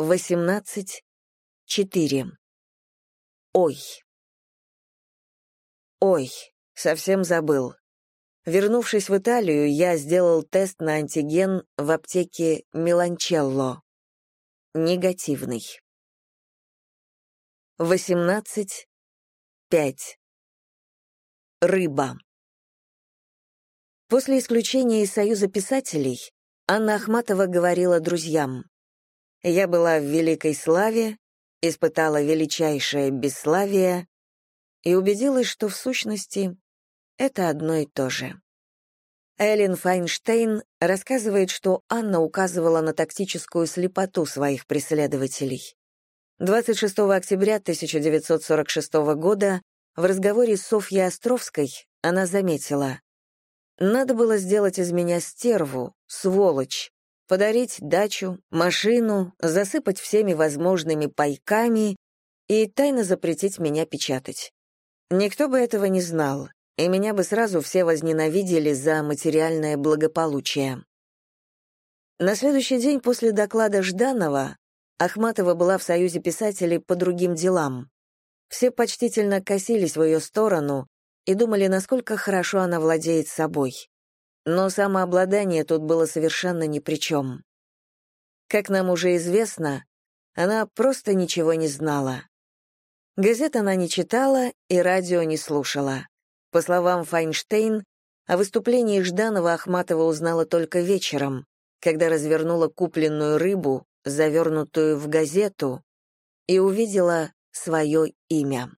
18.4. Ой. Ой, совсем забыл. Вернувшись в Италию, я сделал тест на антиген в аптеке Миланчелло. Негативный. 18.5. Рыба. После исключения из Союза писателей Анна Ахматова говорила друзьям. «Я была в великой славе, испытала величайшее бесславие и убедилась, что в сущности это одно и то же». Эллен Файнштейн рассказывает, что Анна указывала на тактическую слепоту своих преследователей. 26 октября 1946 года в разговоре с Софьей Островской она заметила, «Надо было сделать из меня стерву, сволочь, подарить дачу, машину, засыпать всеми возможными пайками и тайно запретить меня печатать. Никто бы этого не знал, и меня бы сразу все возненавидели за материальное благополучие». На следующий день после доклада Жданова Ахматова была в Союзе писателей по другим делам. Все почтительно косились в ее сторону и думали, насколько хорошо она владеет собой. Но самообладание тут было совершенно ни при чем. Как нам уже известно, она просто ничего не знала. Газет она не читала и радио не слушала. По словам Файнштейн, о выступлении Жданова Ахматова узнала только вечером, когда развернула купленную рыбу завернутую в газету, и увидела свое имя.